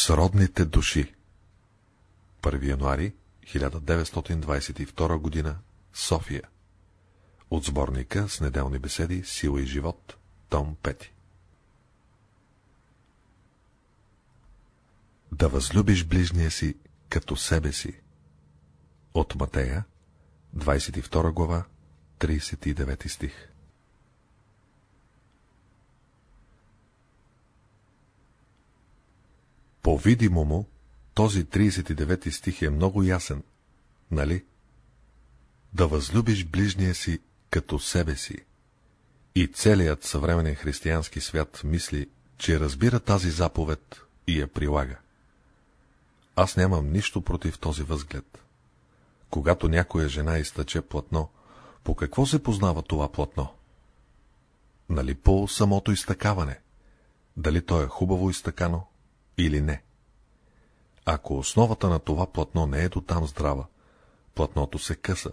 Сродните души. 1 януари 1922 година София. От сборника с неделни беседи Сила и живот Том 5 Да възлюбиш ближния си като себе си От Матея 22 глава 39 стих По-видимо му, този 39 стих е много ясен, нали? Да възлюбиш ближния си като себе си. И целият съвременен християнски свят мисли, че разбира тази заповед и я прилага. Аз нямам нищо против този възглед. Когато някоя жена изтъче платно, по какво се познава това платно? Нали по самото изтъкаване? Дали то е хубаво изтъкано или не. Ако основата на това платно не е до там здрава, платното се къса.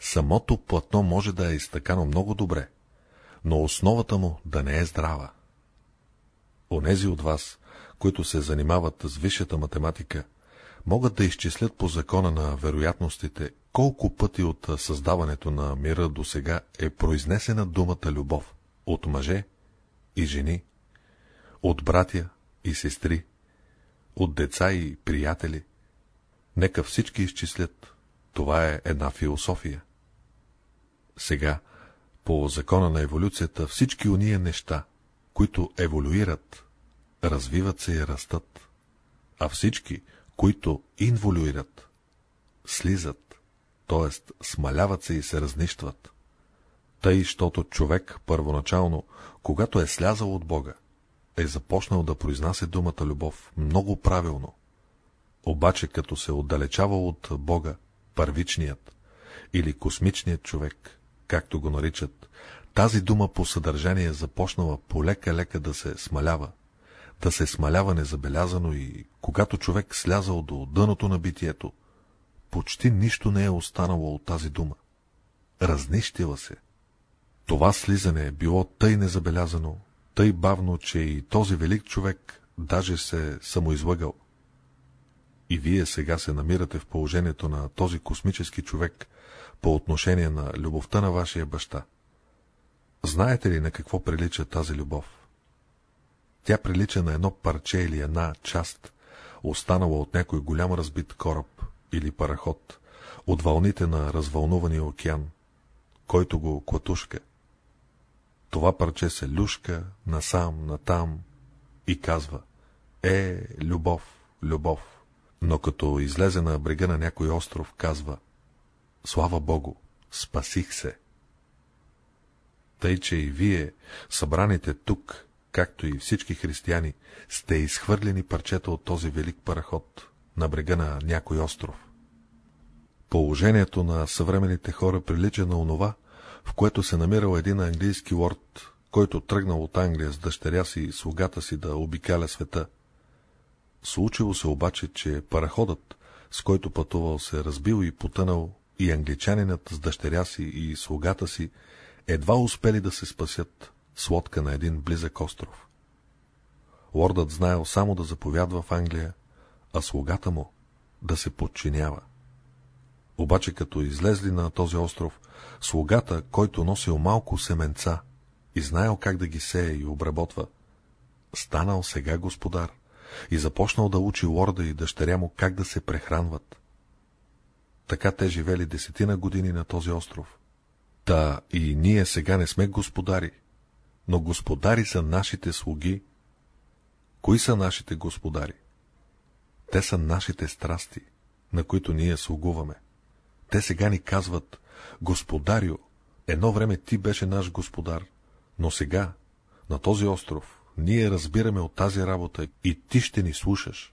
Самото платно може да е изтъкано много добре, но основата му да не е здрава. Онези от вас, които се занимават с висшата математика, могат да изчислят по закона на вероятностите, колко пъти от създаването на мира до сега е произнесена думата любов от мъже и жени, от братя и сестри, от деца и приятели. Нека всички изчислят. Това е една философия. Сега, по закона на еволюцията, всички уния неща, които еволюират, развиват се и растат, а всички, които инволюират, слизат, т.е. смаляват се и се разнищват. Тъй, щото човек първоначално, когато е слязал от Бога, е започнал да произнася думата любов много правилно. Обаче, като се отдалечава от Бога, първичният или космичният човек, както го наричат, тази дума по съдържание е започнала полека-лека да се смалява, да се смалява незабелязано и, когато човек слязал до дъното на битието, почти нищо не е останало от тази дума. Разнищила се. Това слизане е било тъй незабелязано, тъй бавно, че и този велик човек даже се самоизлъгал. И вие сега се намирате в положението на този космически човек по отношение на любовта на вашия баща. Знаете ли на какво прилича тази любов? Тя прилича на едно парче или една част, останала от някой голям разбит кораб или параход, от вълните на развълнувания океан, който го клатушка. Това парче се люшка насам, натам и казва Е, любов, любов. Но като излезе на брега на някой остров, казва Слава Богу, спасих се. Тъй, че и вие, събраните тук, както и всички християни, сте изхвърлени парчета от този велик параход на брега на някой остров. Положението на съвременните хора прилича на онова, в което се намирал един английски лорд, който тръгнал от Англия с дъщеря си и слугата си да обикаля света. Случило се обаче, че параходът, с който пътувал, се разбил и потънал, и англичанинът с дъщеря си и слугата си едва успели да се спасят с лодка на един близък остров. Лордът знаел само да заповядва в Англия, а слугата му да се подчинява. Обаче като излезли на този остров, слугата, който носил малко семенца и знаел как да ги сее и обработва, станал сега господар и започнал да учи лорда и дъщеря му как да се прехранват. Така те живели десетина години на този остров. Та и ние сега не сме господари, но господари са нашите слуги. Кои са нашите господари? Те са нашите страсти, на които ние слугуваме. Те сега ни казват, Господарю, едно време ти беше наш господар, но сега, на този остров, ние разбираме от тази работа и ти ще ни слушаш.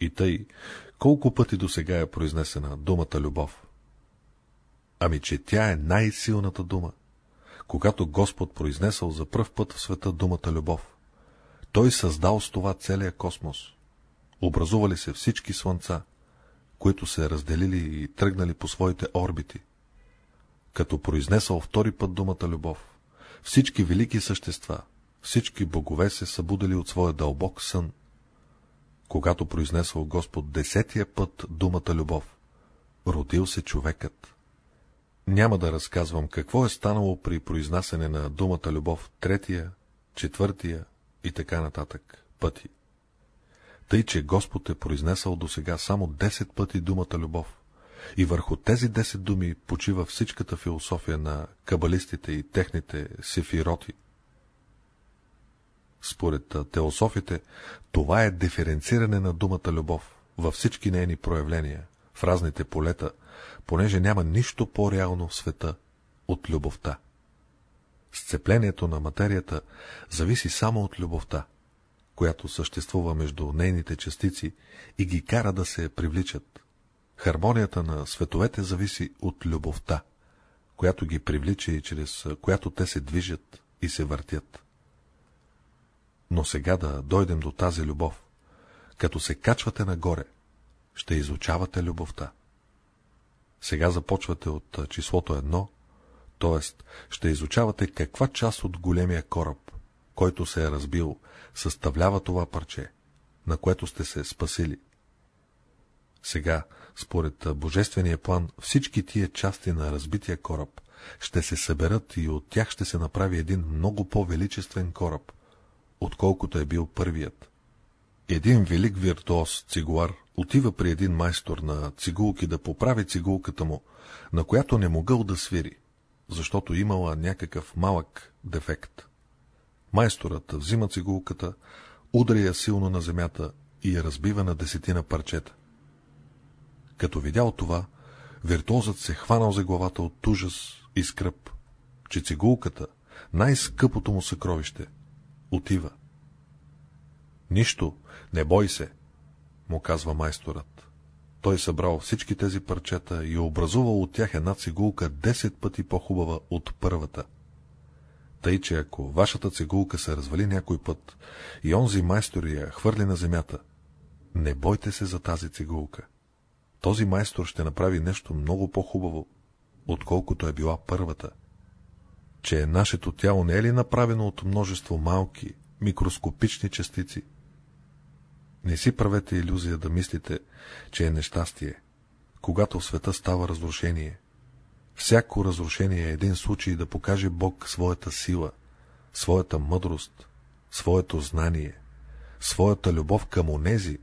И тъй, колко пъти до сега е произнесена думата любов? Ами, че тя е най-силната дума. Когато Господ произнесъл за пръв път в света думата любов, Той създал с това целия космос. Образували се всички слънца, които се разделили и тръгнали по своите орбити. Като произнесъл втори път думата любов, всички велики същества, всички богове се събудили от своя дълбок сън когато произнесъл Господ десетия път думата любов. Родил се човекът. Няма да разказвам какво е станало при произнасяне на думата любов третия, четвъртия и така нататък пъти. Тъй, че Господ е произнесъл до сега само 10 пъти думата любов. И върху тези 10 думи почива всичката философия на кабалистите и техните сефироти. Според теософите, това е диференциране на думата любов във всички нейни проявления, в разните полета, понеже няма нищо по-реално в света от любовта. Сцеплението на материята зависи само от любовта, която съществува между нейните частици и ги кара да се привличат. Хармонията на световете зависи от любовта, която ги привлича и чрез която те се движат и се въртят. Но сега да дойдем до тази любов. Като се качвате нагоре, ще изучавате любовта. Сега започвате от числото едно, т.е. ще изучавате каква част от големия кораб, който се е разбил, съставлява това парче, на което сте се спасили. Сега, според божествения план, всички тия части на разбития кораб ще се съберат и от тях ще се направи един много по-величествен кораб, отколкото е бил първият. Един велик виртуоз, цигуар, отива при един майстор на цигулки да поправи цигулката му, на която не могъл да свири, защото имала някакъв малък дефект. Майсторът взима цигулката, удря я силно на земята и я разбива на десетина парчета. Като видял това, виртуозът се хванал за главата от ужас и скръп, че цигулката, най-скъпото му съкровище, отива. Нищо, не бой се, му казва майсторът. Той събрал всички тези парчета и образувал от тях една цигулка 10 пъти по-хубава от първата. Тъй, че ако вашата цигулка се развали някой път и онзи майстор я хвърли на земята, не бойте се за тази цигулка. Този майстор ще направи нещо много по-хубаво, отколкото е била първата. Че нашето тяло не е ли направено от множество малки, микроскопични частици? Не си правете иллюзия да мислите, че е нещастие, когато в света става разрушение. Всяко разрушение е един случай да покаже Бог своята сила, своята мъдрост, своето знание, своята любов към онези,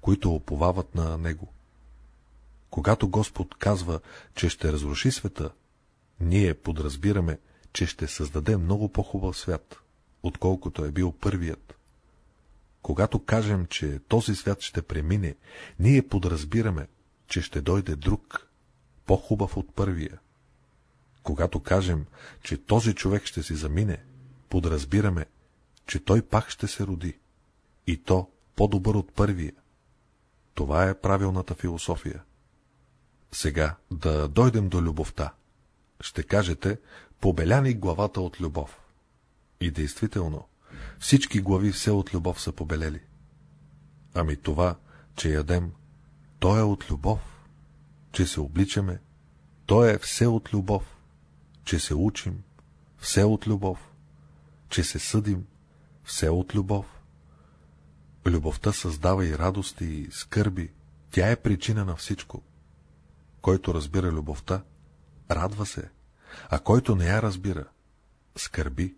които оповават на Него. Когато Господ казва, че ще разруши света, ние подразбираме, че ще създаде много по-хубав свят, отколкото е бил първият. Когато кажем, че този свят ще премине, ние подразбираме, че ще дойде друг, по-хубав от първия. Когато кажем, че този човек ще си замине, подразбираме, че той пак ще се роди, и то по-добър от първия. Това е правилната философия. Сега да дойдем до любовта. Ще кажете, побеляни главата от любов. И действително, всички глави все от любов са побелели. Ами това, че ядем, то е от любов. Че се обличаме, то е все от любов. Че се учим, все от любов. Че се съдим, все от любов. Любовта създава и радости, и скърби. Тя е причина на всичко. Който разбира любовта, радва се, а който не я разбира, скърби.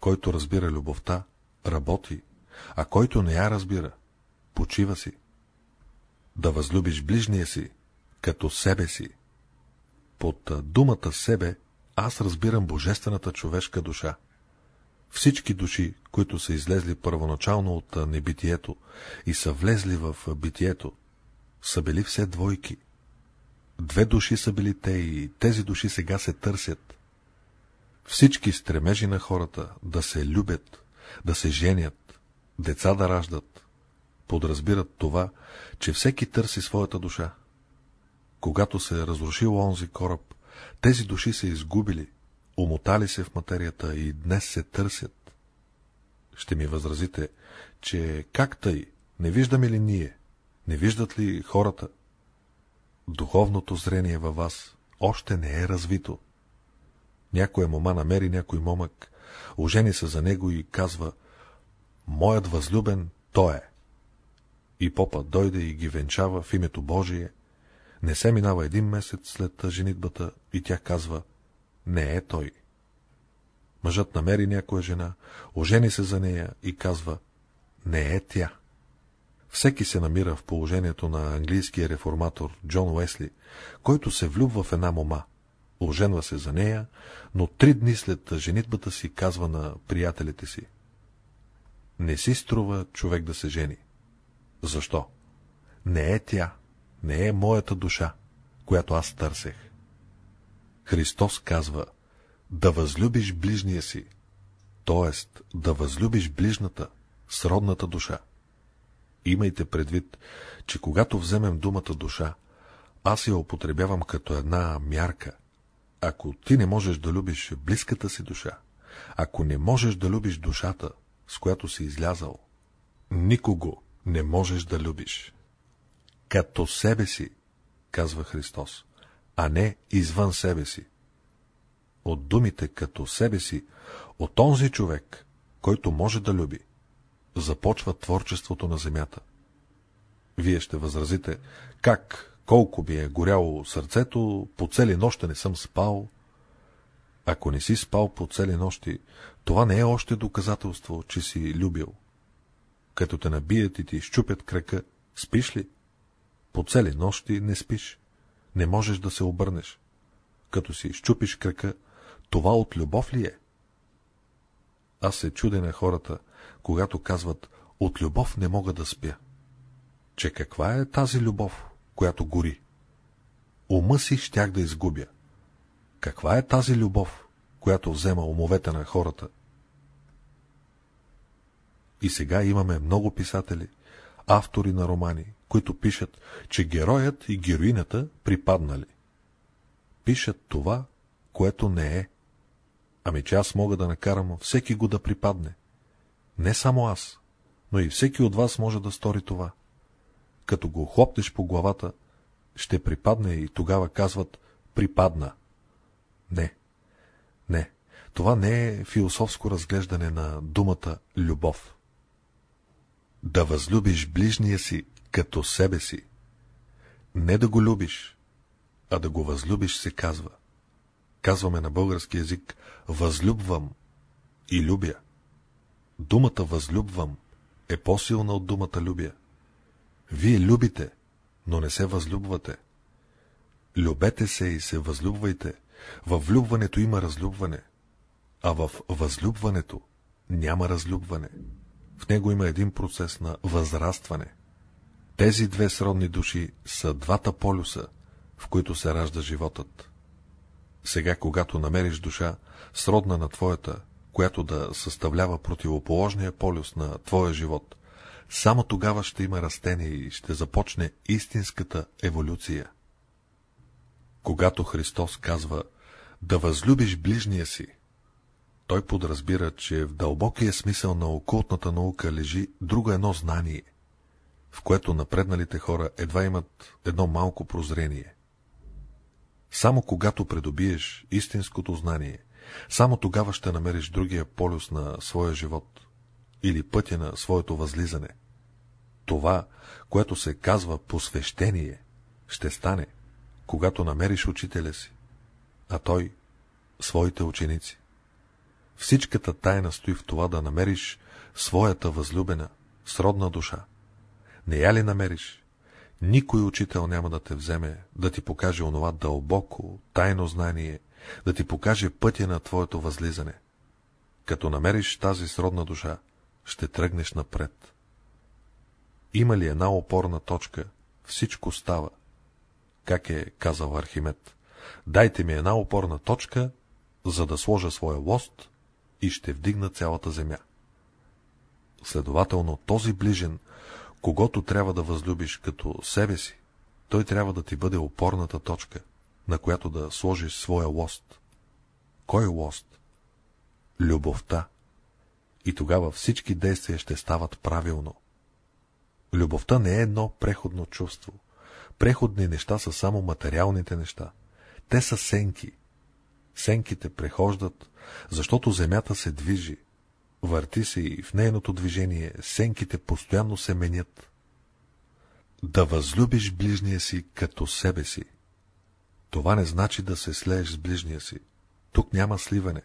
Който разбира любовта, работи, а който не я разбира, почива си. Да възлюбиш ближния си, като себе си. Под думата себе аз разбирам божествената човешка душа. Всички души, които са излезли първоначално от небитието и са влезли в битието, са били все двойки. Две души са били те и тези души сега се търсят. Всички стремежи на хората да се любят, да се женят, деца да раждат, подразбират това, че всеки търси своята душа. Когато се е разрушил онзи кораб, тези души се изгубили, умотали се в материята и днес се търсят. Ще ми възразите, че как тъй, не виждаме ли ние, не виждат ли хората? Духовното зрение във вас още не е развито. Някоя мома намери някой момък, ожени се за него и казва «Моят възлюбен, той е». и попа дойде и ги венчава в името Божие, не се минава един месец след женитбата и тя казва, не е той. Мъжът намери някоя жена, ожени се за нея и казва, не е тя. Всеки се намира в положението на английския реформатор Джон Уесли, който се влюбва в една мома, оженва се за нея, но три дни след женитбата си казва на приятелите си. Не си струва човек да се жени. Защо? Не е тя, не е моята душа, която аз търсех. Христос казва, да възлюбиш ближния си, т.е. да възлюбиш ближната, сродната душа. Имайте предвид, че когато вземем думата душа, аз я употребявам като една мярка. Ако ти не можеш да любиш близката си душа, ако не можеш да любиш душата, с която си излязал, никого не можеш да любиш. Като себе си, казва Христос, а не извън себе си. От думите като себе си, от онзи човек, който може да люби, започва творчеството на земята. Вие ще възразите, как, колко ми е горяло сърцето, по цели нощи не съм спал. Ако не си спал по цели нощи, това не е още доказателство, че си любил. Като те набият и ти щупят крака, спиш ли? По цели нощи не спиш. Не можеш да се обърнеш. Като си щупиш крака, това от любов ли е? Аз се чудя на хората, когато казват, от любов не мога да спя. Че каква е тази любов, която гори? Ума си щях да изгубя. Каква е тази любов, която взема умовете на хората? И сега имаме много писатели, автори на романи, които пишат, че героят и героината припаднали. Пишат това, което не е. Ами че аз мога да накарам всеки го да припадне. Не само аз, но и всеки от вас може да стори това. Като го хлопнеш по главата, ще припадне и тогава казват припадна. Не, не, това не е философско разглеждане на думата любов. Да възлюбиш ближния си като себе си. Не да го любиш, а да го възлюбиш се казва. Казваме на български язик възлюбвам и любя. Думата възлюбвам е по-силна от думата любя. Вие любите, но не се възлюбвате. Любете се и се възлюбвайте. Във влюбването има разлюбване, а в възлюбването няма разлюбване. В него има един процес на възрастване. Тези две сродни души са двата полюса, в които се ражда животът. Сега, когато намериш душа, сродна на твоята, която да съставлява противоположния полюс на твоя живот, само тогава ще има растение и ще започне истинската еволюция. Когато Христос казва да възлюбиш ближния си, той подразбира, че в дълбокия смисъл на окултната наука лежи друго едно знание, в което напредналите хора едва имат едно малко прозрение. Само когато придобиеш истинското знание, само тогава ще намериш другия полюс на своя живот или пътя на своето възлизане. Това, което се казва посвещение, ще стане, когато намериш учителя си, а той — своите ученици. Всичката тайна стои в това да намериш своята възлюбена, сродна душа. Не я ли намериш? Никой учител няма да те вземе, да ти покаже онова дълбоко, тайно знание, да ти покаже пътя на твоето възлизане. Като намериш тази сродна душа, ще тръгнеш напред. Има ли една опорна точка, всичко става. Как е казал Архимед? Дайте ми една опорна точка, за да сложа своя лост и ще вдигна цялата земя. Следователно, този ближен, когато трябва да възлюбиш като себе си, той трябва да ти бъде опорната точка, на която да сложиш своя лост. Кой е лост? Любовта. И тогава всички действия ще стават правилно. Любовта не е едно преходно чувство. Преходни неща са само материалните неща. Те са сенки. Сенките прехождат, защото земята се движи. Върти се и в нейното движение сенките постоянно се менят. да възлюбиш ближния си като себе си. Това не значи да се слееш с ближния си. Тук няма сливане.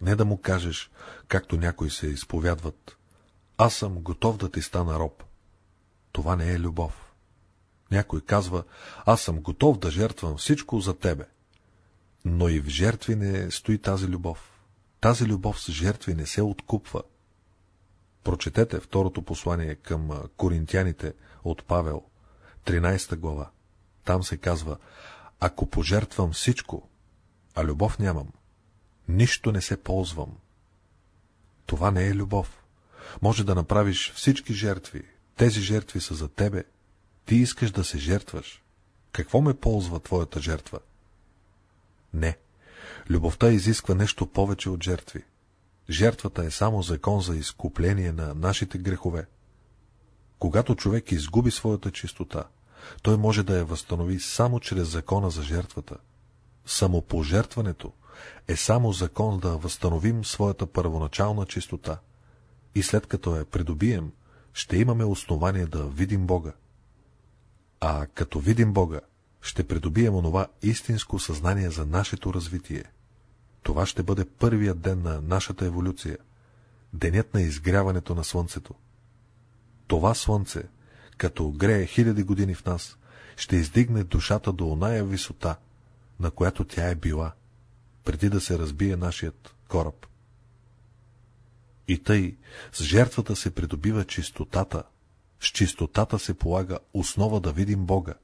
Не да му кажеш, както някои се изповядват. Аз съм готов да ти стана роб. Това не е любов. Някой казва, аз съм готов да жертвам всичко за тебе. Но и в жертви не стои тази любов. Тази любов с жертви не се откупва. Прочетете второто послание към коринтяните от Павел, 13 глава. Там се казва, ако пожертвам всичко, а любов нямам, нищо не се ползвам. Това не е любов. Може да направиш всички жертви. Тези жертви са за тебе. Ти искаш да се жертваш. Какво ме ползва твоята жертва? Не. Любовта изисква нещо повече от жертви. Жертвата е само закон за изкупление на нашите грехове. Когато човек изгуби своята чистота, той може да я възстанови само чрез закона за жертвата. Самопожертването е само закон да възстановим своята първоначална чистота. И след като я придобием, ще имаме основание да видим Бога. А като видим Бога, ще придобием онова истинско съзнание за нашето развитие. Това ще бъде първият ден на нашата еволюция, денят на изгряването на Слънцето. Това Слънце, като грее хиляди години в нас, ще издигне душата до оная висота, на която тя е била, преди да се разбие нашият кораб. И тъй, с жертвата се придобива чистотата, с чистотата се полага основа да видим Бога,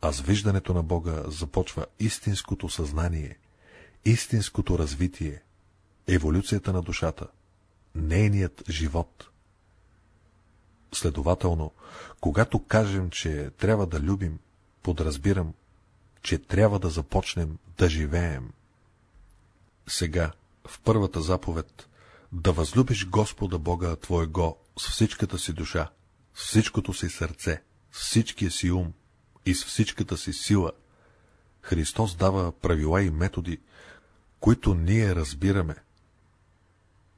а с виждането на Бога започва истинското съзнание, истинското развитие, еволюцията на душата, нейният живот. Следователно, когато кажем, че трябва да любим, подразбирам, че трябва да започнем да живеем. Сега, в първата заповед, да възлюбиш Господа Бога Твоего с всичката си душа, с всичкото си сърце, с всичкия си ум и с всичката си сила. Христос дава правила и методи, които ние разбираме.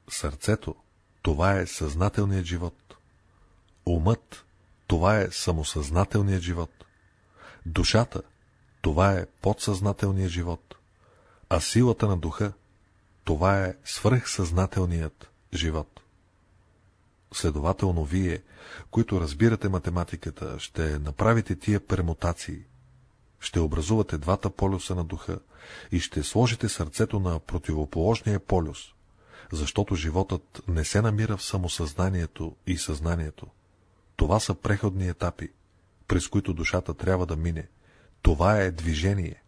Сърцето, това е съзнателният живот. Умът, това е самосъзнателният живот. Душата, това е подсъзнателният живот. А силата на духа, това е свръхсъзнателният живот. Следователно, вие, които разбирате математиката, ще направите тия пермутации, ще образувате двата полюса на духа и ще сложите сърцето на противоположния полюс, защото животът не се намира в самосъзнанието и съзнанието. Това са преходни етапи, през които душата трябва да мине. Това е движение.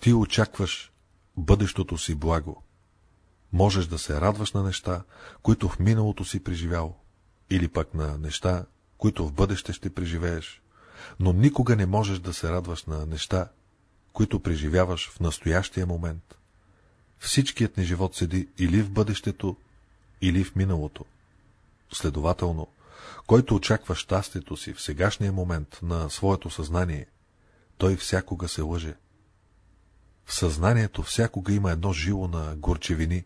Ти очакваш бъдещото си благо. Можеш да се радваш на неща, които в миналото си преживял, или пък на неща, които в бъдеще ще преживееш, но никога не можеш да се радваш на неща, които преживяваш в настоящия момент. Всичкият ни живот седи или в бъдещето, или в миналото. Следователно, който очаква щастието си в сегашния момент на своето съзнание, той всякога се лъже. В съзнанието всякога има едно жило на горчевини.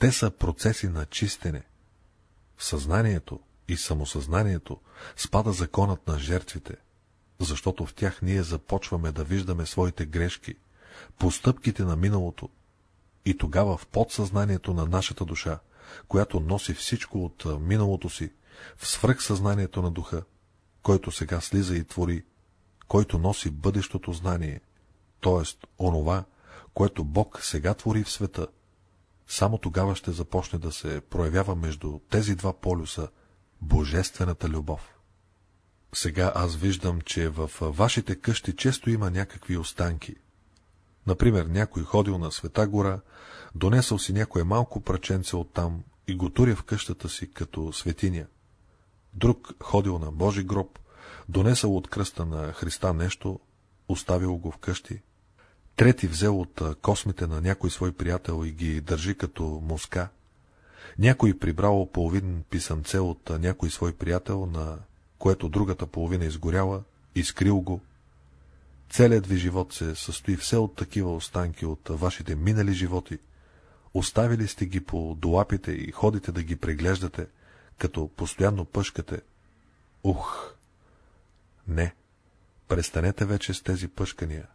Те са процеси на чистене. В съзнанието и самосъзнанието спада законът на жертвите, защото в тях ние започваме да виждаме своите грешки, постъпките на миналото, и тогава в подсъзнанието на нашата душа, която носи всичко от миналото си, в свръхсъзнанието на духа, който сега слиза и твори, който носи бъдещото знание, т.е. онова, което Бог сега твори в света, само тогава ще започне да се проявява между тези два полюса божествената любов. Сега аз виждам, че в вашите къщи често има някакви останки. Например, някой ходил на Света гора, донесъл си някое малко праченце оттам и го туря в къщата си като светиня. Друг ходил на Божи гроб, донесъл от кръста на Христа нещо, оставил го вкъщи. Трети взел от космите на някой свой приятел и ги държи като муска. Някой прибрал половин писанце от някой свой приятел, на което другата половина изгоряла, изкрил го. Целият ви живот се състои все от такива останки от вашите минали животи. Оставили сте ги по долапите и ходите да ги преглеждате, като постоянно пъшкате. Ух, Не, престанете вече с тези пъшкания,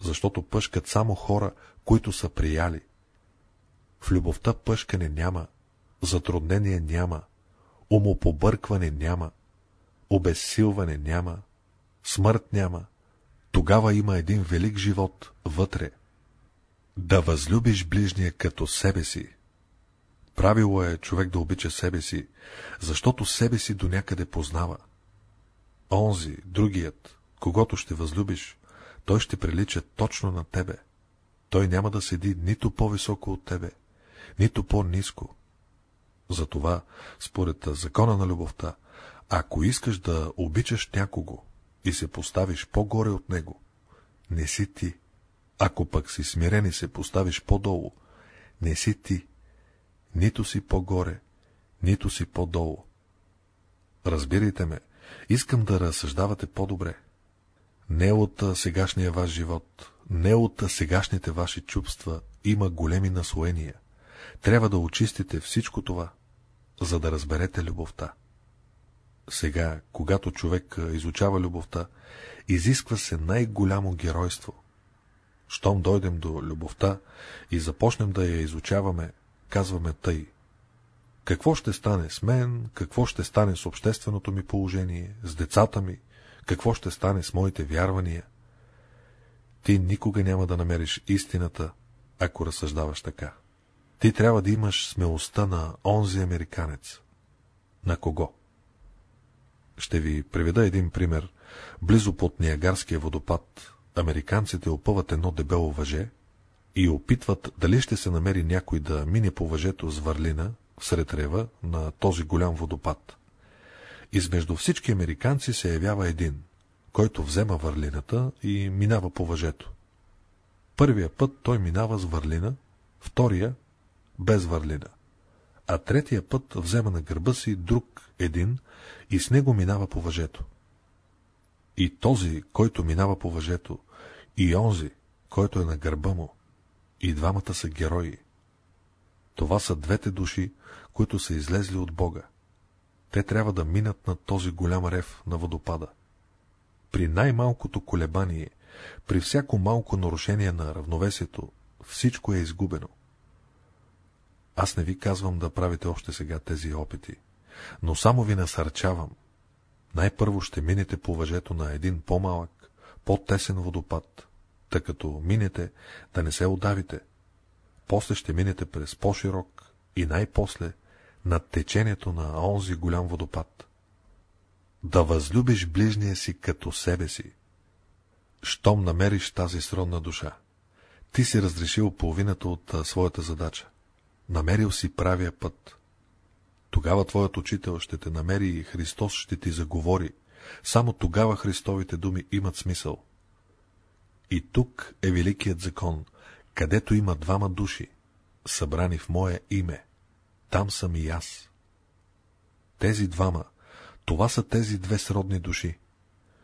защото пъшкат само хора, които са прияли. В любовта пъшкане няма, затруднение няма, умопобъркване няма, обезсилване няма, смърт няма. Тогава има един велик живот вътре. Да възлюбиш ближния като себе си. Правило е човек да обича себе си, защото себе си до някъде познава. Онзи, другият, когато ще възлюбиш, той ще прилича точно на тебе. Той няма да седи нито по-високо от тебе, нито по-низко. Затова, според закона на любовта, ако искаш да обичаш някого и се поставиш по-горе от него, не си ти. Ако пък си смирен и се поставиш по-долу, не си ти. Нито си по-горе, нито си по-долу. Разбирайте ме, искам да разсъждавате по-добре. Не от сегашния ваш живот, не от сегашните ваши чувства има големи наслоения. Трябва да очистите всичко това, за да разберете любовта. Сега, когато човек изучава любовта, изисква се най-голямо геройство. Щом дойдем до любовта и започнем да я изучаваме, казваме тъй. Какво ще стане с мен, какво ще стане с общественото ми положение, с децата ми, какво ще стане с моите вярвания? Ти никога няма да намериш истината, ако разсъждаваш така. Ти трябва да имаш смелостта на онзи американец. На кого? Ще ви приведа един пример. Близо под Ниагарския водопад, американците опъват едно дебело въже и опитват дали ще се намери някой да мине по въжето с върлина, сред рева, на този голям водопад. Измежду всички американци се явява един, който взема върлината и минава по въжето. Първия път той минава с върлина, втория без върлина, а третия път взема на гърба си друг един и с него минава по въжето. И този, който минава по въжето, и онзи, който е на гърба му, и двамата са герои. Това са двете души, които са излезли от Бога. Те трябва да минат на този голям рев на водопада. При най-малкото колебание, при всяко малко нарушение на равновесието, всичко е изгубено. Аз не ви казвам да правите още сега тези опити, но само ви насърчавам. Най-първо ще минете по въжето на един по-малък, по-тесен водопад, тъй като минете да не се удавите. После ще минете през по-широк и най-после над течението на онзи голям водопад. Да възлюбиш ближния си като себе си. Щом намериш тази сродна душа, ти си разрешил половината от своята задача. Намерил си правия път. Тогава твоят учител ще те намери и Христос ще ти заговори. Само тогава Христовите думи имат смисъл. И тук е великият закон, където има двама души, събрани в мое име. Там съм и аз. Тези двама, това са тези две сродни души.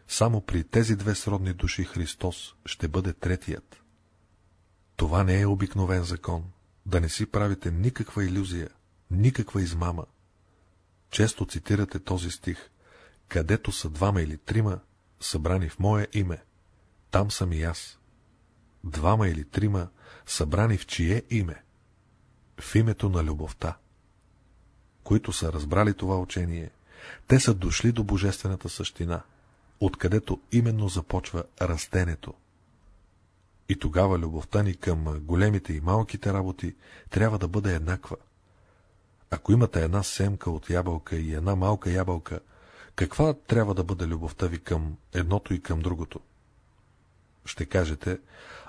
Само при тези две сродни души Христос ще бъде третият. Това не е обикновен закон, да не си правите никаква иллюзия, никаква измама. Често цитирате този стих, където са двама или трима, събрани в мое име, там съм и аз. Двама или трима, събрани в чие име? В името на любовта. Които са разбрали това учение, те са дошли до божествената същина, откъдето именно започва растенето. И тогава любовта ни към големите и малките работи трябва да бъде еднаква. Ако имате една семка от ябълка и една малка ябълка, каква трябва да бъде любовта ви към едното и към другото? Ще кажете,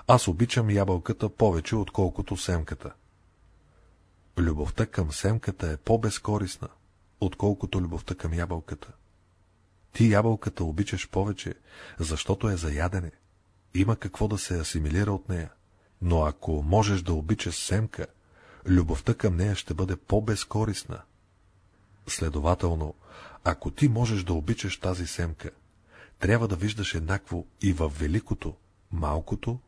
аз обичам ябълката повече, отколкото семката. Любовта към семката е по-безкорисна, отколкото любовта към ябълката. Ти ябълката обичаш повече, защото е за ядене. Има какво да се асимилира от нея. Но ако можеш да обичаш семка, любовта към нея ще бъде по-безкорисна. Следователно, ако ти можеш да обичаш тази семка, трябва да виждаш еднакво и в великото, малкото,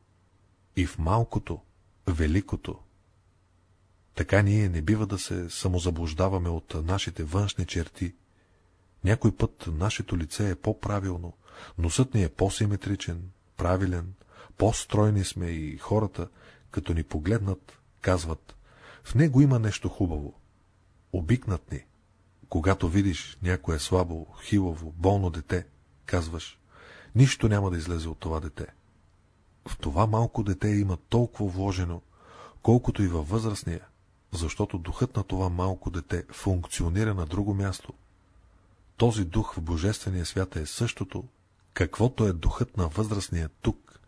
и в малкото, великото. Така ние не бива да се самозаблуждаваме от нашите външни черти. Някой път нашето лице е по-правилно, носът ни е по-симетричен, правилен, по-стройни сме и хората, като ни погледнат, казват, в него има нещо хубаво. Обикнат ни. Когато видиш някое слабо, хилаво, болно дете, казваш, нищо няма да излезе от това дете. В това малко дете има толкова вложено, колкото и във възрастния, защото духът на това малко дете функционира на друго място. Този дух в Божествения свят е същото, каквото е духът на възрастния тук.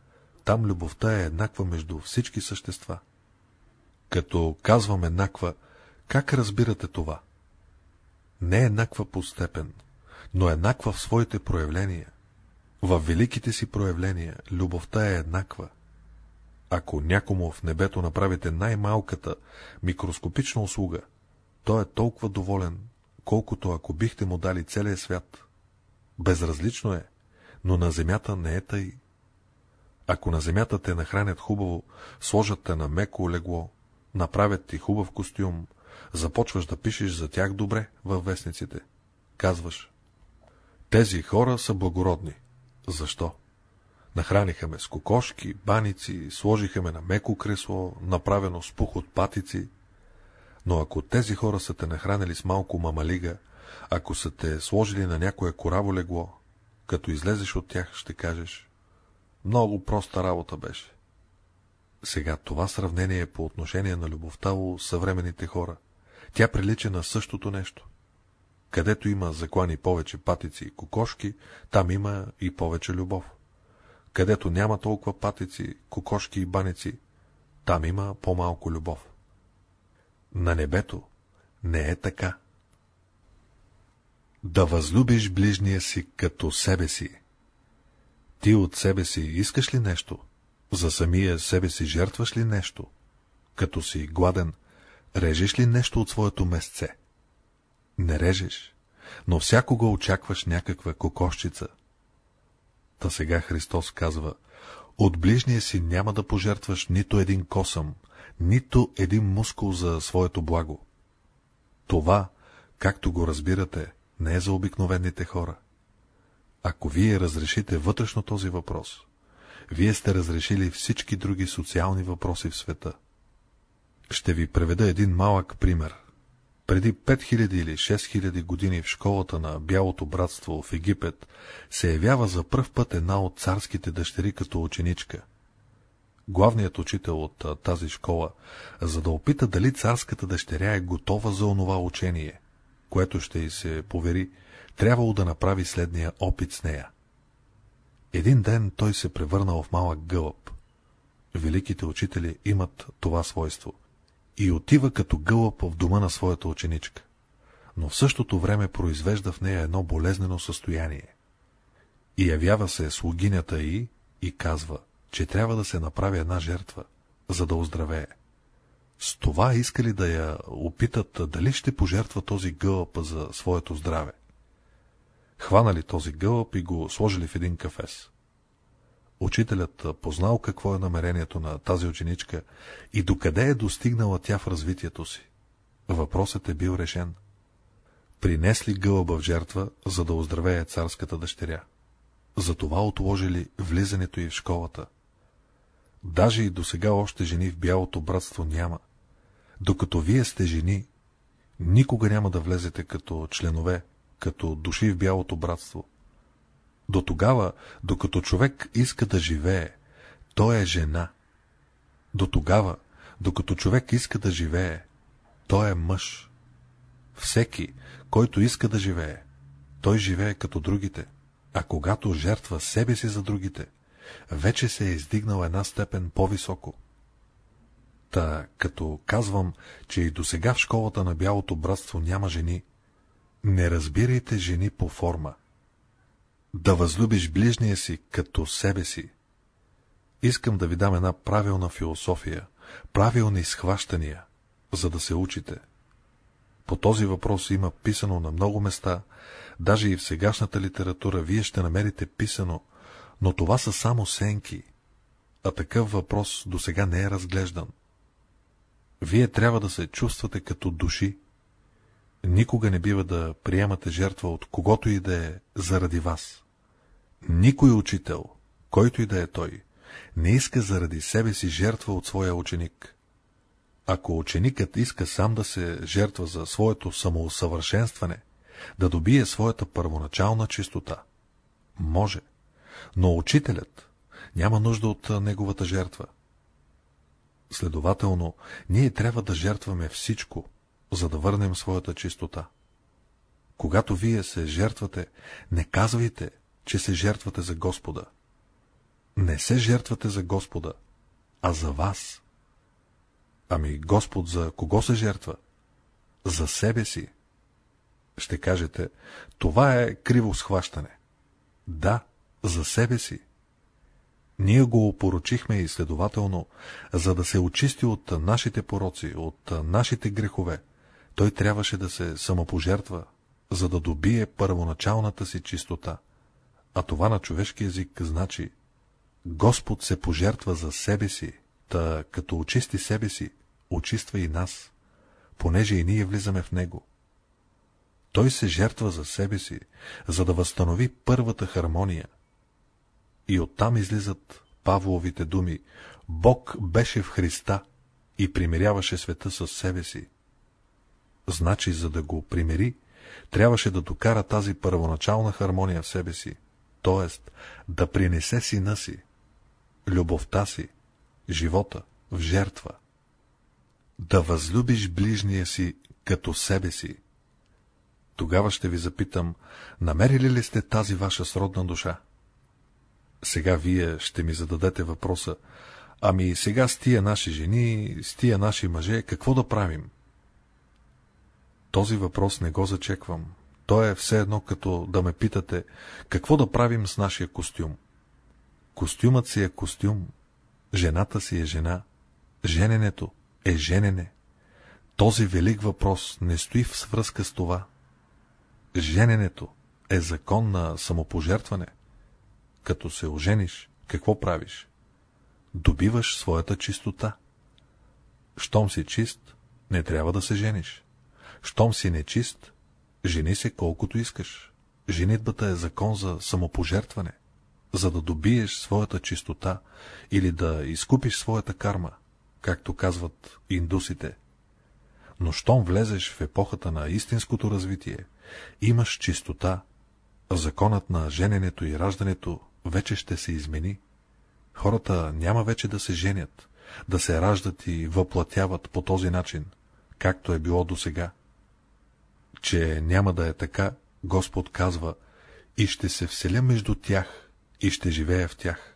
Там любовта е еднаква между всички същества. Като казвам еднаква, как разбирате това? Не еднаква по степен, но еднаква в своите проявления. В великите си проявления любовта е еднаква. Ако някому в небето направите най-малката микроскопична услуга, той е толкова доволен, колкото ако бихте му дали целия свят. Безразлично е, но на земята не е тъй. Ако на земята те нахранят хубаво, сложат те на меко легло, направят ти хубав костюм, започваш да пишеш за тях добре във вестниците. Казваш, тези хора са благородни. Защо? Нахраниха ме с кокошки, баници, сложиха ме на меко кресло, направено с пух от патици. Но ако тези хора са те нахранили с малко мамалига, ако са те сложили на някое кораво легло, като излезеш от тях, ще кажеш, много проста работа беше. Сега това сравнение е по отношение на любовта у съвременните хора. Тя прилича на същото нещо. Където има заклани повече патици и кокошки, там има и повече любов. Където няма толкова патици, кокошки и баници, там има по-малко любов. На небето не е така. Да възлюбиш ближния си като себе си. Ти от себе си искаш ли нещо? За самия себе си жертваш ли нещо? Като си гладен, режеш ли нещо от своето месце? Не режеш, но всякога очакваш някаква кокошчица. Та сега Христос казва, от ближния си няма да пожертваш нито един косъм, нито един мускул за своето благо. Това, както го разбирате, не е за обикновените хора. Ако вие разрешите вътрешно този въпрос, вие сте разрешили всички други социални въпроси в света. Ще ви преведа един малък пример. Преди 5000 или 6000 години в школата на Бялото братство в Египет се явява за пръв път една от царските дъщери като ученичка. Главният учител от тази школа, за да опита дали царската дъщеря е готова за онова учение, което ще й се повери, трябвало да направи следния опит с нея. Един ден той се превърнал в малък гълъб. Великите учители имат това свойство – и отива като гълъб в дома на своята ученичка, но в същото време произвежда в нея едно болезнено състояние. И явява се слугинята й и казва, че трябва да се направи една жертва, за да оздравее. С това искали да я опитат дали ще пожертва този гълъб за своето здраве. Хванали този гълъб и го сложили в един кафес. Учителят познал какво е намерението на тази ученичка и докъде е достигнала тя в развитието си. Въпросът е бил решен. Принесли гълъба в жертва, за да оздравее царската дъщеря. Затова отложили влизането й в школата. Даже и до сега още жени в бялото братство няма. Докато вие сте жени, никога няма да влезете като членове, като души в бялото братство. До тогава, докато човек иска да живее, той е жена. До тогава, докато човек иска да живее, той е мъж. Всеки, който иска да живее, той живее като другите, а когато жертва себе си за другите, вече се е издигнал една степен по-високо. Та, като казвам, че и до сега в школата на Бялото братство няма жени, не разбирайте жени по форма да възлюбиш ближния си като себе си. Искам да ви дам една правилна философия, правилни схващания, за да се учите. По този въпрос има писано на много места, даже и в сегашната литература вие ще намерите писано, но това са само сенки, а такъв въпрос до сега не е разглеждан. Вие трябва да се чувствате като души. Никога не бива да приемате жертва от когото и да е заради вас. Никой учител, който и да е той, не иска заради себе си жертва от своя ученик. Ако ученикът иска сам да се жертва за своето самоусъвършенстване, да добие своята първоначална чистота, може, но учителят няма нужда от неговата жертва. Следователно, ние трябва да жертваме всичко, за да върнем своята чистота. Когато вие се жертвате, не казвайте, че се жертвате за Господа. Не се жертвате за Господа, а за вас. Ами Господ за кого се жертва? За себе си. Ще кажете, това е криво схващане. Да, за себе си. Ние го опорочихме и следователно, за да се очисти от нашите пороци, от нашите грехове, той трябваше да се самопожертва, за да добие първоначалната си чистота. А това на човешки език значи Господ се пожертва за себе си, та като очисти себе си, очиства и нас, понеже и ние влизаме в Него. Той се жертва за себе си, за да възстанови първата хармония. И оттам излизат Павловите думи Бог беше в Христа и примиряваше света с себе си. Значи, за да го примери, трябваше да докара тази първоначална хармония в себе си, т.е. да принесе сина си, любовта си, живота в жертва. Да възлюбиш ближния си като себе си. Тогава ще ви запитам, намерили ли сте тази ваша сродна душа? Сега вие ще ми зададете въпроса, ами сега с тия наши жени, с тия наши мъже, какво да правим? Този въпрос не го зачеквам. То е все едно като да ме питате, какво да правим с нашия костюм. Костюмът си е костюм, жената си е жена, жененето е женене. Този велик въпрос не стои в свръзка с това. Жененето е закон на самопожертване. Като се ожениш, какво правиш? Добиваш своята чистота. Щом си чист, не трябва да се жениш. Щом си нечист, жени се колкото искаш. Женитбата е закон за самопожертване, за да добиеш своята чистота или да изкупиш своята карма, както казват индусите. Но щом влезеш в епохата на истинското развитие, имаш чистота, законът на жененето и раждането вече ще се измени. Хората няма вече да се женят, да се раждат и въплатяват по този начин, както е било досега че няма да е така, Господ казва, и ще се вселя между тях, и ще живея в тях.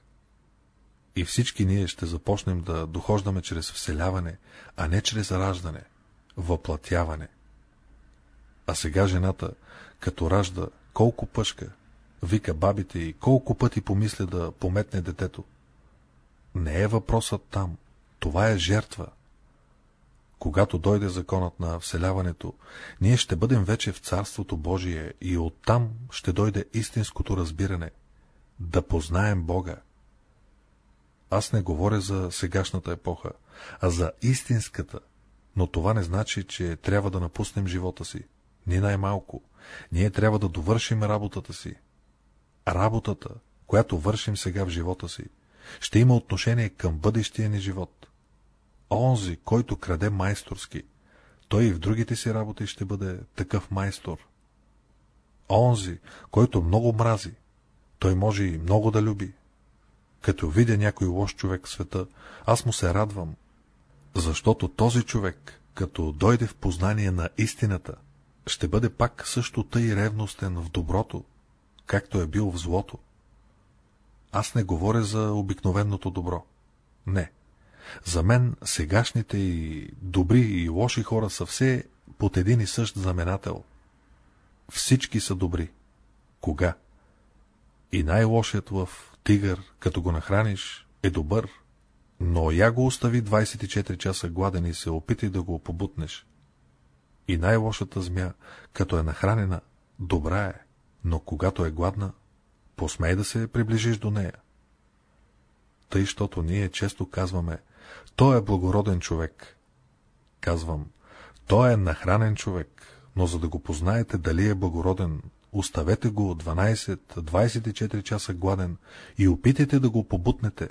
И всички ние ще започнем да дохождаме чрез вселяване, а не чрез раждане, въплатяване. А сега жената, като ражда, колко пъшка, вика бабите и колко пъти помисля да пометне детето. Не е въпросът там, това е жертва. Когато дойде законът на вселяването, ние ще бъдем вече в Царството Божие и оттам ще дойде истинското разбиране, да познаем Бога. Аз не говоря за сегашната епоха, а за истинската, но това не значи, че трябва да напуснем живота си. Ни най-малко. Ние трябва да довършим работата си. Работата, която вършим сега в живота си, ще има отношение към бъдещия ни живот онзи, който краде майсторски, той и в другите си работи ще бъде такъв майстор. Онзи, който много мрази, той може и много да люби. Като видя някой лош човек в света, аз му се радвам, защото този човек, като дойде в познание на истината, ще бъде пак също тъй ревностен в доброто, както е бил в злото. Аз не говоря за обикновеното добро. Не. За мен сегашните и добри и лоши хора са все под един и същ знаменател. Всички са добри. Кога? И най-лошият в тигър, като го нахраниш, е добър, но я го остави 24 часа гладен и се опитай да го побутнеш. И най-лошата змя, като е нахранена, добра е, но когато е гладна, посмей да се приближиш до нея. Тъй, щото ние често казваме, той е благороден човек. Казвам, той е нахранен човек, но за да го познаете дали е благороден, оставете го 12-24 часа гладен и опитайте да го побутнете.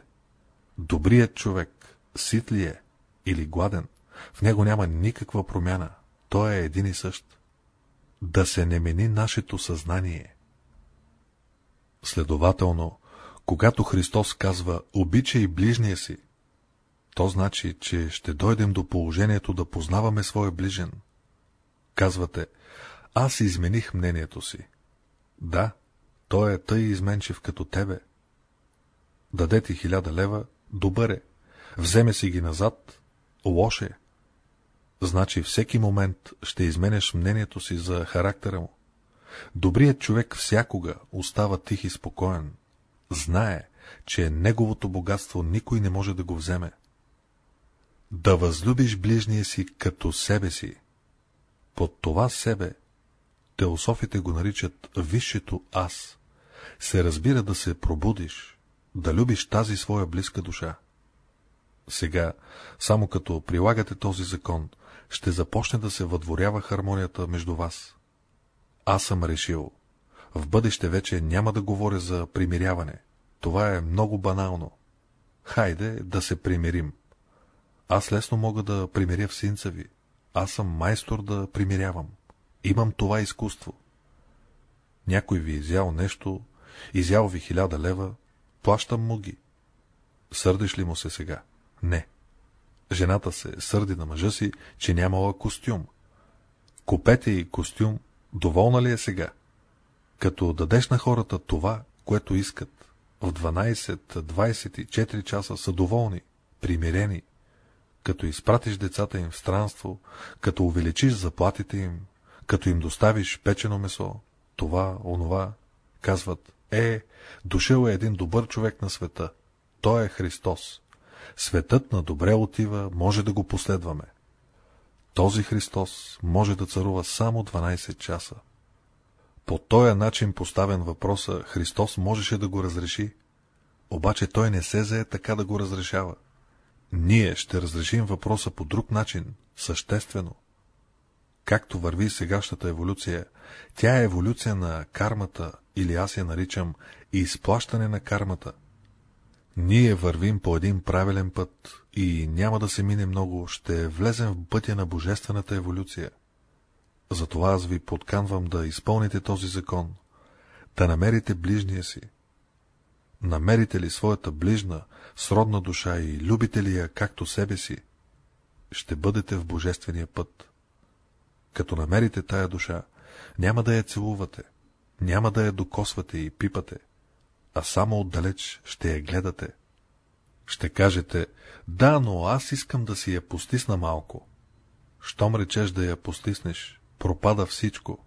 Добрият човек, сит ли е или гладен, в него няма никаква промяна, той е един и същ. Да се не мени нашето съзнание. Следователно, когато Христос казва «Обичай ближния си», то значи, че ще дойдем до положението да познаваме своя ближен. Казвате, аз измених мнението си. Да, той е тъй изменчив като тебе. Даде ти хиляда лева, добър е. Вземе си ги назад, лоше. Значи всеки момент ще изменеш мнението си за характера му. Добрият човек всякога остава тих и спокоен. Знае, че неговото богатство никой не може да го вземе. Да възлюбиш ближния си като себе си. Под това себе, теософите го наричат висшето аз, се разбира да се пробудиш, да любиш тази своя близка душа. Сега, само като прилагате този закон, ще започне да се въдворява хармонията между вас. Аз съм решил. В бъдеще вече няма да говоря за примиряване. Това е много банално. Хайде да се примирим. Аз лесно мога да примиря в синца ви. Аз съм майстор да примирявам. Имам това изкуство. Някой ви изял нещо, изял ви хиляда лева, плащам му ги. Сърдиш ли му се сега? Не. Жената се сърди на мъжа си, че нямала костюм. Купете и костюм, доволна ли е сега? Като дадеш на хората това, което искат, в 12-24 часа са доволни, примирени. Като изпратиш децата им в странство, като увеличиш заплатите им, като им доставиш печено месо, това, онова, казват, е, дошъл е един добър човек на света. Той е Христос. Светът на добре отива, може да го последваме. Този Христос може да царува само 12 часа. По този начин поставен въпроса, Христос можеше да го разреши, обаче той не се зае така да го разрешава. Ние ще разрешим въпроса по друг начин, съществено. Както върви сегашната еволюция, тя е еволюция на кармата, или аз я наричам изплащане на кармата. Ние вървим по един правилен път и няма да се мине много, ще влезем в пътя на божествената еволюция. Затова аз ви подканвам да изпълните този закон, да намерите ближния си. Намерите ли своята ближна, сродна душа и любите ли я както себе си, ще бъдете в божествения път. Като намерите тая душа, няма да я целувате, няма да я докосвате и пипате, а само отдалеч ще я гледате. Ще кажете, да, но аз искам да си я постисна малко. Щом речеш да я постиснеш, пропада всичко.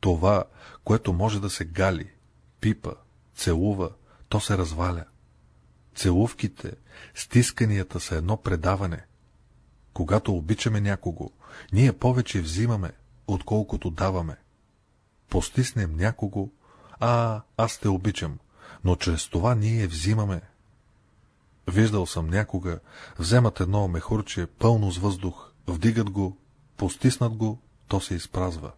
Това, което може да се гали, пипа, целува, то се разваля. Целувките, стисканията са едно предаване. Когато обичаме някого, ние повече взимаме, отколкото даваме. Постиснем някого, а аз те обичам, но чрез това ние взимаме. Виждал съм някога, вземат едно мехурче пълно с въздух, вдигат го, постиснат го, то се изпразва.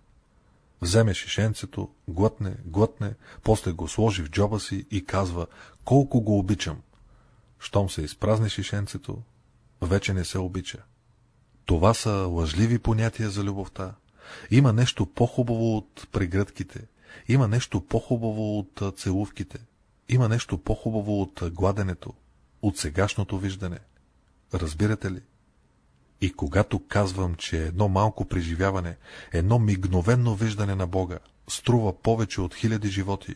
Вземе шишенцето, глътне, глътне, после го сложи в джоба си и казва, колко го обичам. Щом се изпразни шишенцето, вече не се обича. Това са лъжливи понятия за любовта. Има нещо по-хубаво от прегръдките, има нещо по-хубаво от целувките, има нещо по-хубаво от гладенето, от сегашното виждане. Разбирате ли? И когато казвам, че едно малко преживяване, едно мигновенно виждане на Бога, струва повече от хиляди животи,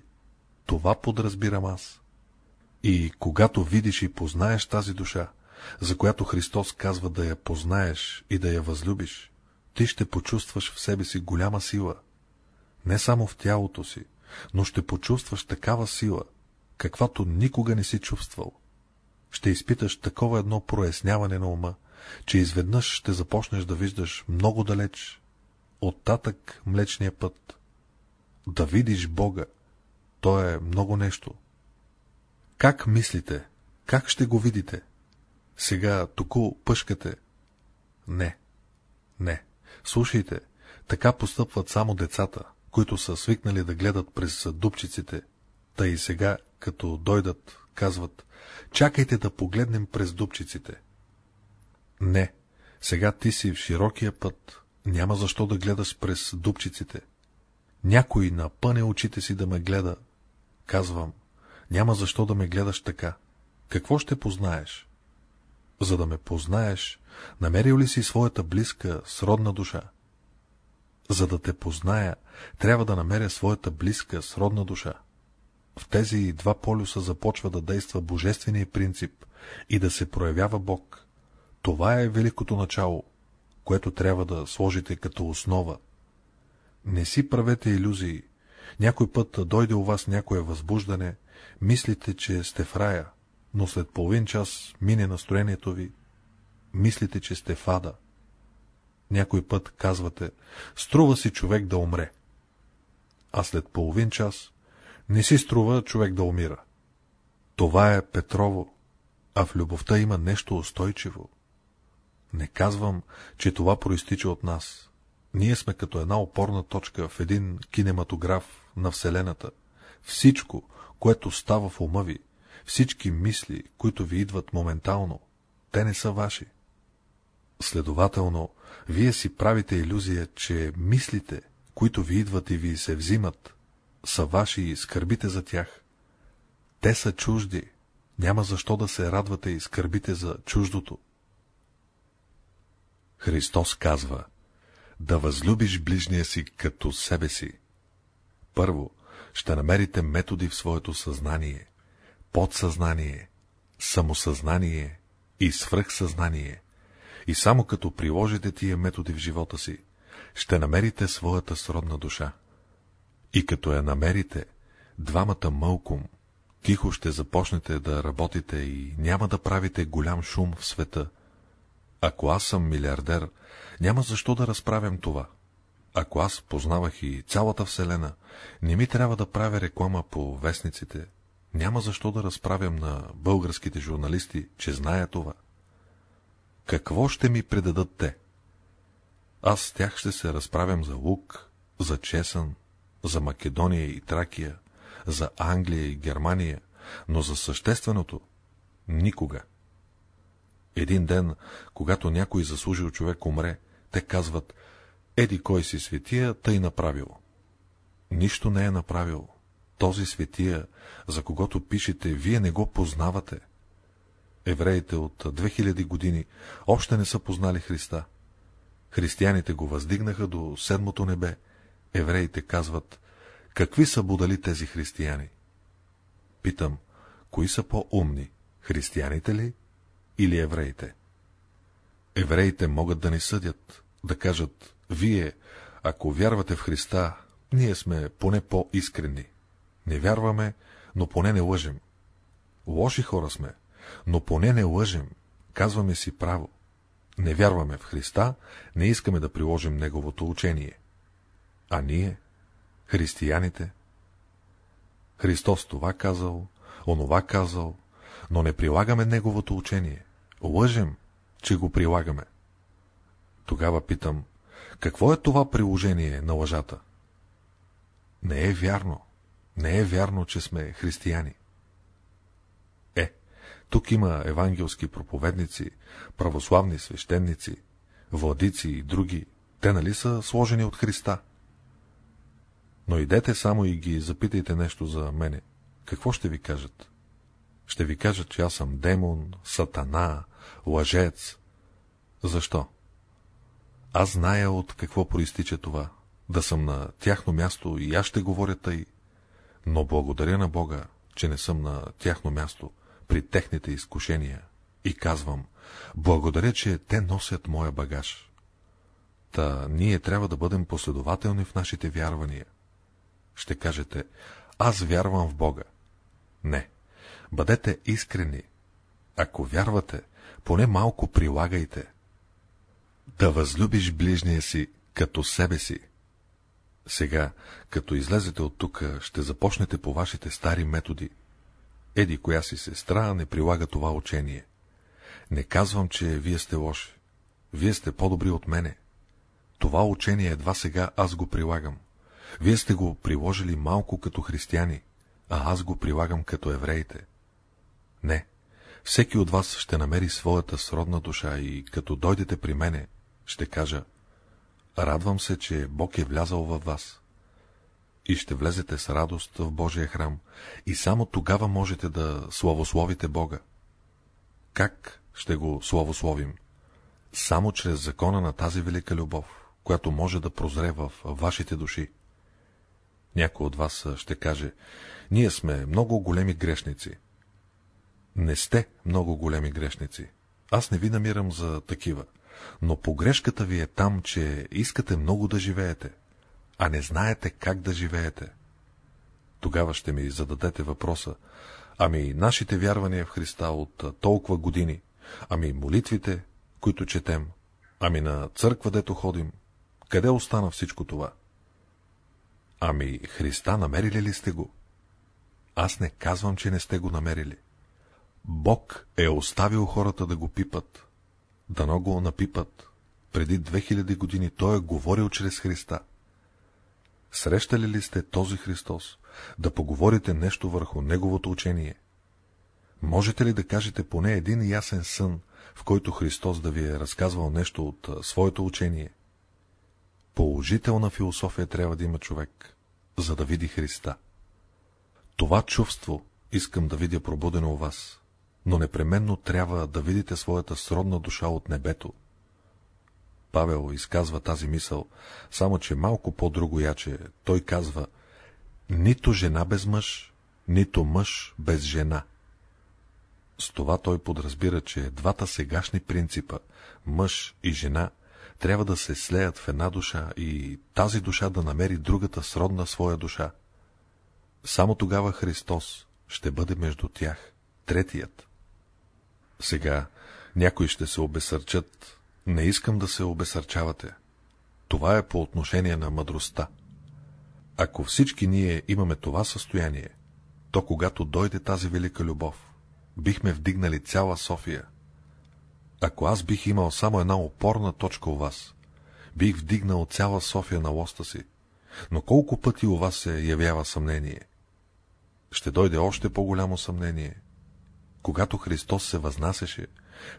това подразбирам аз. И когато видиш и познаеш тази душа, за която Христос казва да я познаеш и да я възлюбиш, ти ще почувстваш в себе си голяма сила. Не само в тялото си, но ще почувстваш такава сила, каквато никога не си чувствал. Ще изпиташ такова едно проясняване на ума, че изведнъж ще започнеш да виждаш много далеч, оттатък млечния път. Да видиш Бога, то е много нещо. Как мислите? Как ще го видите? Сега току пъшкате. Не, не. Слушайте, Така постъпват само децата, които са свикнали да гледат през дупчиците, та и сега, като дойдат, казват, чакайте да погледнем през дупчиците. Не, сега ти си в широкия път, няма защо да гледаш през дупчиците. Някой напъне очите си да ме гледа. Казвам, няма защо да ме гледаш така. Какво ще познаеш? За да ме познаеш, намерил ли си своята близка, сродна душа? За да те позная, трябва да намеря своята близка, сродна душа. В тези два полюса започва да действа божествения принцип и да се проявява Бог. Това е великото начало, което трябва да сложите като основа. Не си правете иллюзии. Някой път дойде у вас някое възбуждане, мислите, че сте в рая, но след половин час мине настроението ви, мислите, че сте в ада. Някой път казвате, струва си човек да умре. А след половин час не си струва човек да умира. Това е Петрово, а в любовта има нещо устойчиво. Не казвам, че това проистича от нас. Ние сме като една опорна точка в един кинематограф на Вселената. Всичко, което става в ума ви, всички мисли, които ви идват моментално, те не са ваши. Следователно, вие си правите иллюзия, че мислите, които ви идват и ви се взимат, са ваши и скърбите за тях. Те са чужди, няма защо да се радвате и скърбите за чуждото. Христос казва, да възлюбиш ближния си като себе си. Първо, ще намерите методи в своето съзнание, подсъзнание, самосъзнание и свръхсъзнание. И само като приложите тия методи в живота си, ще намерите своята сродна душа. И като я намерите, двамата мълком, тихо ще започнете да работите и няма да правите голям шум в света. Ако аз съм милиардер, няма защо да разправям това. Ако аз познавах и цялата Вселена, не ми трябва да правя реклама по вестниците. Няма защо да разправям на българските журналисти, че зная това. Какво ще ми предадат те? Аз с тях ще се разправям за Лук, за Чесън, за Македония и Тракия, за Англия и Германия, но за същественото — никога. Един ден, когато някой заслужил човек умре, те казват, еди кой си светия, тъй направил. Нищо не е направил. Този светия, за когото пишете, вие не го познавате. Евреите от 2000 години още не са познали Христа. Християните го въздигнаха до седмото небе. Евреите казват, какви са будали тези християни? Питам, кои са по-умни, християните ли или евреите? Евреите могат да ни съдят, да кажат, вие, ако вярвате в Христа, ние сме поне по-искрени. Не вярваме, но поне не лъжем. Лоши хора сме, но поне не лъжем, казваме си право. Не вярваме в Христа, не искаме да приложим Неговото учение. А ние, християните, Христос това казал, онова казал, но не прилагаме Неговото учение. Лъжем, че го прилагаме. Тогава питам, какво е това приложение на лъжата? Не е вярно. Не е вярно, че сме християни. Е, тук има евангелски проповедници, православни свещеници, владици и други. Те нали са сложени от Христа? Но идете само и ги запитайте нещо за мене. Какво ще ви кажат? Ще ви кажат, че аз съм демон, сатана, лъжец. Защо? Аз зная от какво проистича това. Да съм на тяхно място и аз ще говоря тъй. Но благодаря на Бога, че не съм на тяхно място при техните изкушения. И казвам, благодаря, че те носят моя багаж. Та ние трябва да бъдем последователни в нашите вярвания. Ще кажете, аз вярвам в Бога. Не, бъдете искрени. Ако вярвате, поне малко прилагайте. Да възлюбиш ближния си като себе си. Сега, като излезете от тук, ще започнете по вашите стари методи. Еди, коя си сестра не прилага това учение. Не казвам, че вие сте лоши. Вие сте по-добри от мене. Това учение едва сега аз го прилагам. Вие сте го приложили малко като християни, а аз го прилагам като евреите. Не, всеки от вас ще намери своята сродна душа и като дойдете при мене, ще кажа, радвам се, че Бог е влязал във вас. И ще влезете с радост в Божия храм, и само тогава можете да славословите Бога. Как ще го славословим? Само чрез закона на тази велика любов, която може да прозре в вашите души. Някой от вас ще каже, ние сме много големи грешници. Не сте много големи грешници. Аз не ви намирам за такива. Но погрешката ви е там, че искате много да живеете, а не знаете как да живеете. Тогава ще ми зададете въпроса, ами нашите вярвания в Христа от толкова години, ами молитвите, които четем, ами на църква, дето ходим, къде остана всичко това? Ами Христа намерили ли сте го? Аз не казвам, че не сте го намерили. Бог е оставил хората да го пипат. Дано го напипат. Преди 2000 години той е говорил чрез Христа. Срещали ли сте този Христос? Да поговорите нещо върху Неговото учение? Можете ли да кажете поне един ясен сън, в който Христос да ви е разказвал нещо от своето учение? Положителна философия трябва да има човек, за да види Христа. Това чувство искам да видя пробудено у вас, но непременно трябва да видите своята сродна душа от небето. Павел изказва тази мисъл, само че малко по-друго яче. Той казва, нито жена без мъж, нито мъж без жена. С това той подразбира, че двата сегашни принципа, мъж и жена, трябва да се слеят в една душа и тази душа да намери другата сродна своя душа. Само тогава Христос ще бъде между тях, третият. Сега някои ще се обесърчат. Не искам да се обесърчавате. Това е по отношение на мъдростта. Ако всички ние имаме това състояние, то когато дойде тази велика любов, бихме вдигнали цяла София. Ако аз бих имал само една опорна точка у вас, бих вдигнал цяла София на лоста си. Но колко пъти у вас се явява съмнение? Ще дойде още по-голямо съмнение. Когато Христос се възнасяше,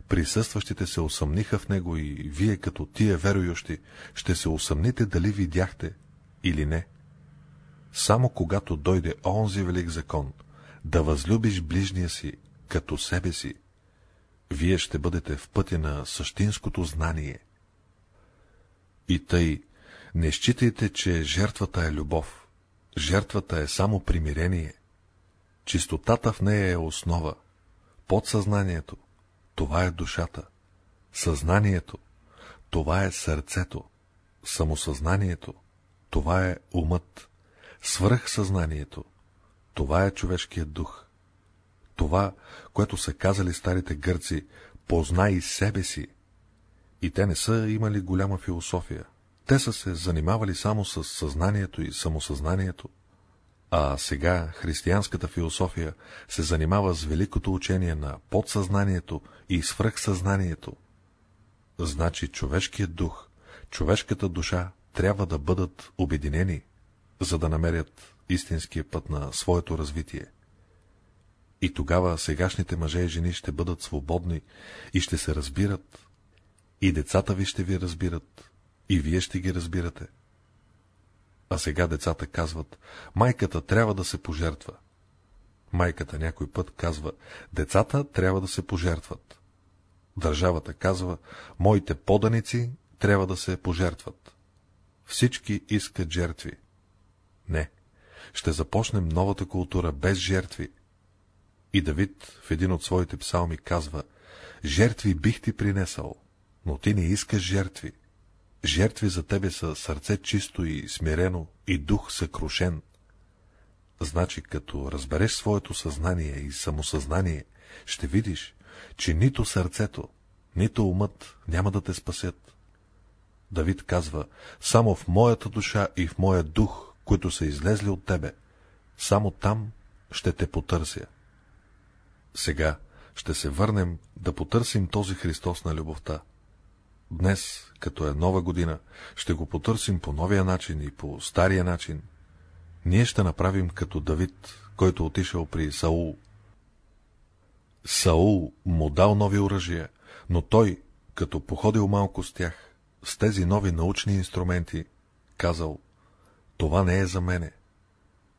присъстващите се усъмниха в Него и вие като тия верующи ще се усъмните дали видяхте или не. Само когато дойде онзи велик закон, да възлюбиш ближния си като себе си, вие ще бъдете в пътя на същинското знание. И тъй, не считайте, че жертвата е любов. Жертвата е само примирение. Чистотата в нея е основа. Подсъзнанието, това е душата. Съзнанието, това е сърцето. Самосъзнанието, това е умът. Свръхсъзнанието, това е човешкият дух. Това, което са казали старите гърци, познай себе си. И те не са имали голяма философия. Те са се занимавали само с съзнанието и самосъзнанието. А сега християнската философия се занимава с великото учение на подсъзнанието и свръхсъзнанието. Значи човешкият дух, човешката душа трябва да бъдат обединени, за да намерят истинския път на своето развитие. И тогава сегашните мъже и жени ще бъдат свободни и ще се разбират. И децата ви ще ви разбират, и вие ще ги разбирате. А сега децата казват, майката трябва да се пожертва. Майката някой път казва, децата трябва да се пожертват. Държавата казва, моите поданици трябва да се пожертват. Всички искат жертви. Не, ще започнем новата култура без жертви, и Давид в един от своите псалми казва, жертви бих ти принесъл, но ти не искаш жертви. Жертви за тебе са сърце чисто и смирено и дух съкрушен. Значи, като разбереш своето съзнание и самосъзнание, ще видиш, че нито сърцето, нито умът няма да те спасят. Давид казва, само в моята душа и в моя дух, които са излезли от тебе, само там ще те потърся. Сега ще се върнем да потърсим този Христос на любовта. Днес, като е нова година, ще го потърсим по новия начин и по стария начин. Ние ще направим като Давид, който отишъл при Саул. Саул му дал нови оръжия, но той, като походил малко с тях, с тези нови научни инструменти, казал, това не е за мене.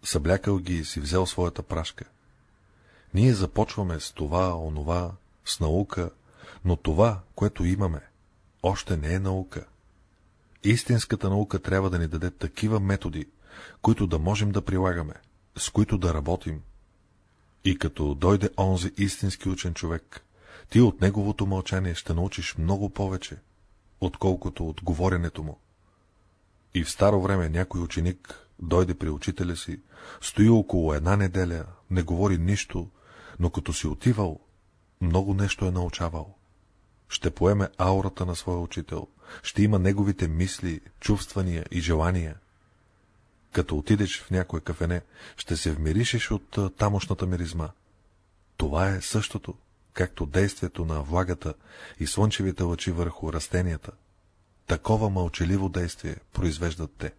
Съблякал ги и си взел своята прашка. Ние започваме с това, онова, с наука, но това, което имаме, още не е наука. Истинската наука трябва да ни даде такива методи, които да можем да прилагаме, с които да работим. И като дойде онзи истински учен човек, ти от неговото мълчание ще научиш много повече, отколкото от говоренето му. И в старо време някой ученик дойде при учителя си, стои около една неделя, не говори нищо, но като си отивал, много нещо е научавал. Ще поеме аурата на своя учител, ще има неговите мисли, чувствания и желания. Като отидеш в някое кафене, ще се вмиришеш от тамошната миризма. Това е същото, както действието на влагата и слънчевите лъчи върху растенията. Такова мълчаливо действие произвеждат те.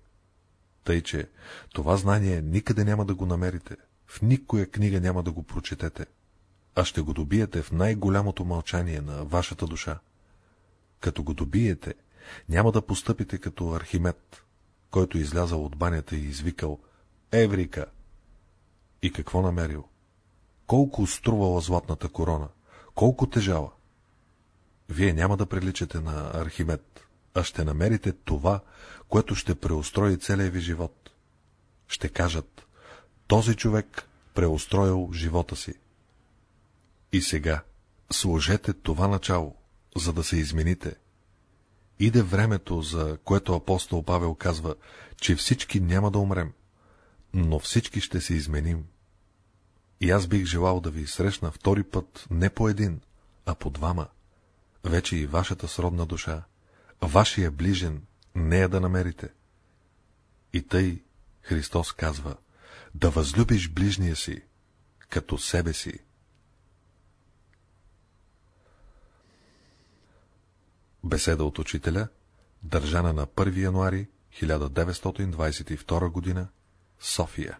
Тъй, че това знание никъде няма да го намерите, в никоя книга няма да го прочетете, а ще го добиете в най-голямото мълчание на вашата душа. Като го добиете, няма да постъпите като Архимед, който излязал от банята и извикал «Еврика!» И какво намерил? Колко струвала златната корона? Колко тежала? Вие няма да приличате на Архимед, а ще намерите това, което ще преустрои целия ви живот. Ще кажат, този човек преустроил живота си. И сега, сложете това начало, за да се измените. Иде времето, за което апостол Павел казва, че всички няма да умрем, но всички ще се изменим. И аз бих желал да ви срещна втори път не по един, а по двама. Вече и вашата сродна душа, вашия ближен, не е да намерите. И тъй Христос казва, да възлюбиш ближния си, като себе си. Беседа от учителя, държана на 1 януари 1922 г. София